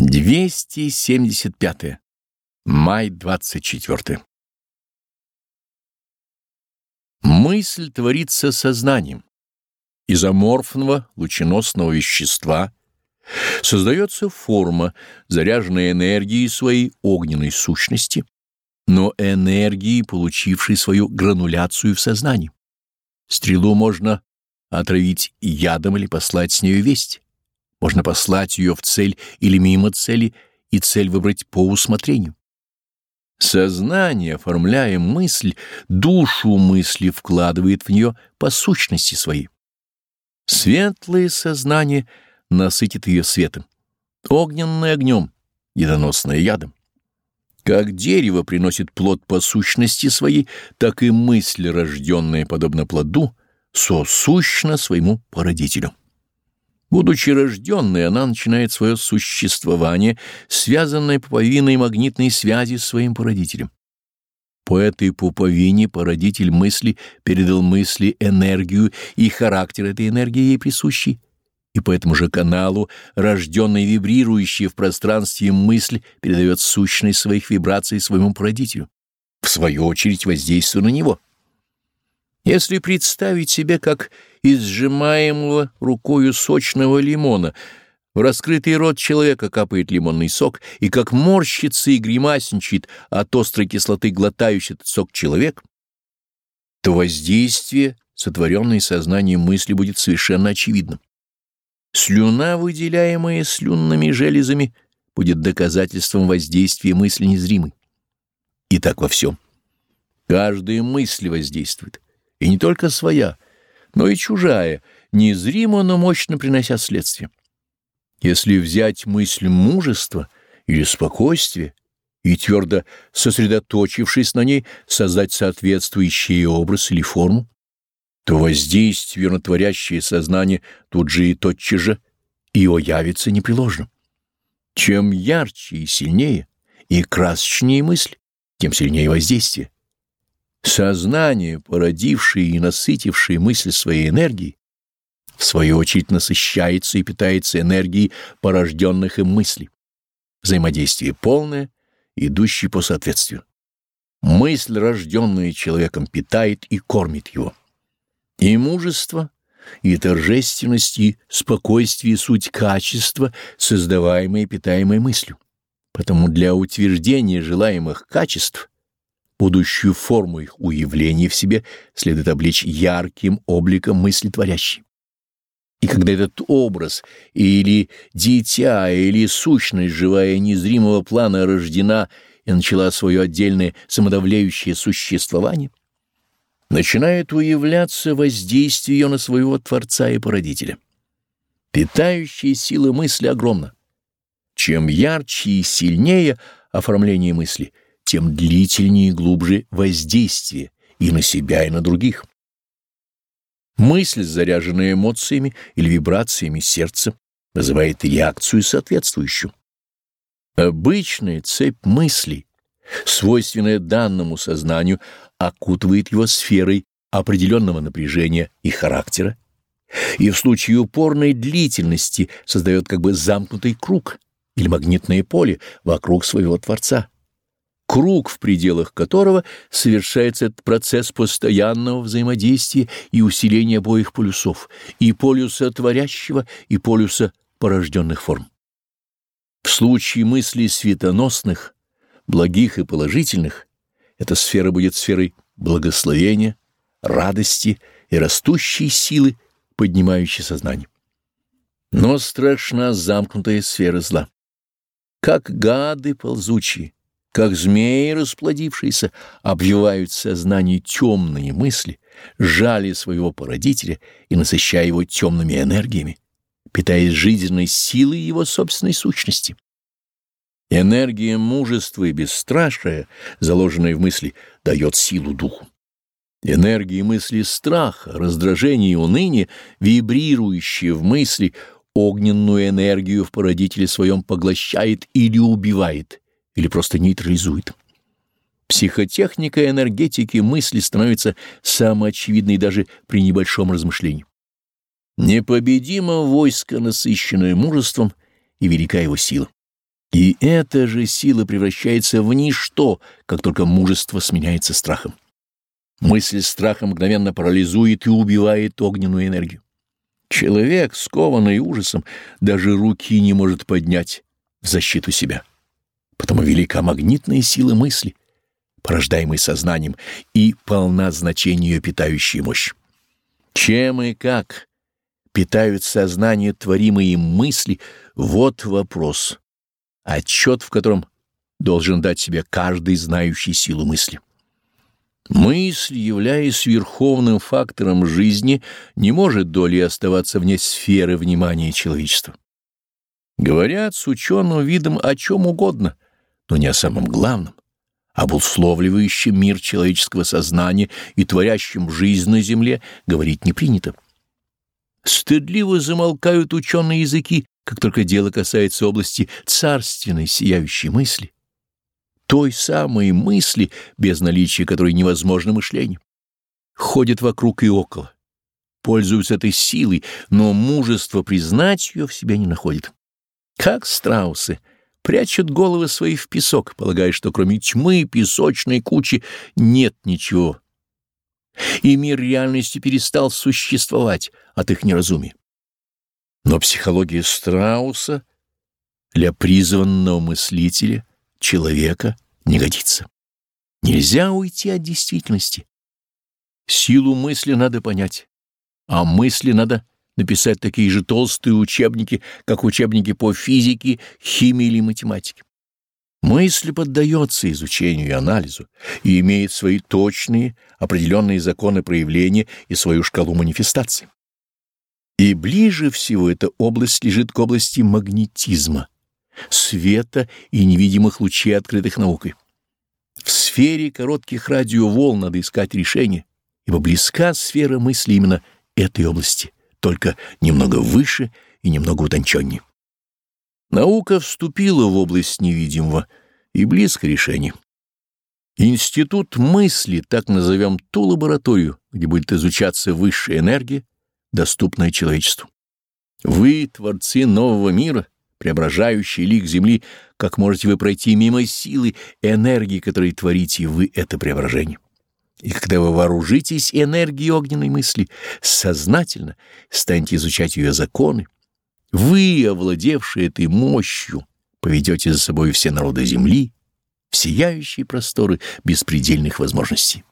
275. Май 24. Мысль творится сознанием. Из аморфного лученосного вещества создается форма, заряженная энергией своей огненной сущности, но энергией, получившей свою грануляцию в сознании. Стрелу можно отравить ядом или послать с нею весть. Можно послать ее в цель или мимо цели, и цель выбрать по усмотрению. Сознание, оформляя мысль, душу мысли вкладывает в нее по сущности своей. Светлое сознание насытит ее светом, огненное огнем, ядоносное ядом. Как дерево приносит плод по сущности своей, так и мысль, рожденная подобно плоду, сосущна своему породителю. Будучи рожденной, она начинает свое существование, связанное пуповиной магнитной связи с своим породителем. По этой пуповине породитель мысли передал мысли энергию и характер этой энергии ей присущий, и по этому же каналу рожденный вибрирующий в пространстве мысль передает сущность своих вибраций своему породителю, в свою очередь воздействуя на него. Если представить себе, как из сжимаемого рукою сочного лимона в раскрытый рот человека капает лимонный сок, и как морщится и гримасничает от острой кислоты глотающий этот сок человек, то воздействие, сотворенное сознанием мысли, будет совершенно очевидным. Слюна, выделяемая слюнными железами, будет доказательством воздействия мысли незримой. И так во всем. Каждая мысль воздействует. И не только своя, но и чужая, незримо, но мощно принося следствие. Если взять мысль мужества или спокойствия и твердо сосредоточившись на ней, создать соответствующий образ или форму, то воздействие на творящее сознание тут же и тотчас же его явится непреложным. Чем ярче и сильнее и красочнее мысль, тем сильнее воздействие. Сознание, породившее и насытившее мысль своей энергией, в свою очередь насыщается и питается энергией порожденных им мыслей. Взаимодействие полное, идущее по соответствию. Мысль, рожденная человеком, питает и кормит его. И мужество, и торжественность, и спокойствие — суть качества, создаваемые и питаемые мыслью. Потому для утверждения желаемых качеств — будущую форму их уявления в себе следует облечь ярким обликом мысли творящей. И когда этот образ или дитя, или сущность живая незримого плана рождена и начала свое отдельное самодавляющее существование, начинает уявляться воздействие ее на своего Творца и Породителя. Питающая сила мысли огромна. Чем ярче и сильнее оформление мысли — тем длительнее и глубже воздействие и на себя, и на других. Мысль, заряженная эмоциями или вибрациями сердца, вызывает реакцию соответствующую. Обычная цепь мыслей, свойственная данному сознанию, окутывает его сферой определенного напряжения и характера, и в случае упорной длительности создает как бы замкнутый круг или магнитное поле вокруг своего Творца круг, в пределах которого совершается этот процесс постоянного взаимодействия и усиления обоих полюсов, и полюса творящего, и полюса порожденных форм. В случае мыслей светоносных, благих и положительных, эта сфера будет сферой благословения, радости и растущей силы, поднимающей сознание. Но страшна замкнутая сфера зла. Как гады ползучие, как змеи, расплодившиеся, обвивают сознание темные мысли, жали своего породителя и насыщая его темными энергиями, питаясь жизненной силой его собственной сущности. Энергия мужества и бесстрашия, заложенная в мысли, дает силу духу. Энергия мысли страха, раздражения и уныния, вибрирующие в мысли, огненную энергию в породителе своем поглощает или убивает, или просто нейтрализует. Психотехника энергетики мысли становится самоочевидной даже при небольшом размышлении. Непобедимо войско, насыщенное мужеством, и велика его сила. И эта же сила превращается в ничто, как только мужество сменяется страхом. Мысль страха мгновенно парализует и убивает огненную энергию. Человек, скованный ужасом, даже руки не может поднять в защиту себя. Потому велика магнитная сила мысли, порождаемой сознанием, и полна значения ее питающая мощь. Чем и как питают сознание творимые мысли — вот вопрос, отчет в котором должен дать себе каждый знающий силу мысли. Мысль, являясь верховным фактором жизни, не может долей оставаться вне сферы внимания человечества. Говорят с ученым видом о чем угодно, но не о самом главном, об условливающем мир человеческого сознания и творящем жизнь на земле говорить не принято. Стыдливо замолкают ученые языки, как только дело касается области царственной сияющей мысли той самой мысли, без наличия которой невозможно мышление. Ходят вокруг и около, пользуются этой силой, но мужество признать ее в себе не находит. Как страусы прячут головы свои в песок, полагая, что кроме тьмы песочной кучи нет ничего. И мир реальности перестал существовать от их неразумия. Но психология страуса для призванного мыслителя человека не годится. Нельзя уйти от действительности. Силу мысли надо понять, а мысли надо написать такие же толстые учебники, как учебники по физике, химии или математике. Мысль поддается изучению и анализу и имеет свои точные, определенные законы проявления и свою шкалу манифестации. И ближе всего эта область лежит к области магнетизма света и невидимых лучей, открытых наукой. В сфере коротких радиоволн надо искать решение, ибо близка сфера мысли именно этой области, только немного выше и немного утонченнее. Наука вступила в область невидимого и близко решения. Институт мысли, так назовем ту лабораторию, где будет изучаться высшая энергия, доступная человечеству. Вы, творцы нового мира — преображающий лик Земли, как можете вы пройти мимо силы, энергии, которой творите вы это преображение. И когда вы вооружитесь энергией огненной мысли, сознательно станете изучать ее законы, вы, овладевшие этой мощью, поведете за собой все народы Земли в сияющие просторы беспредельных возможностей.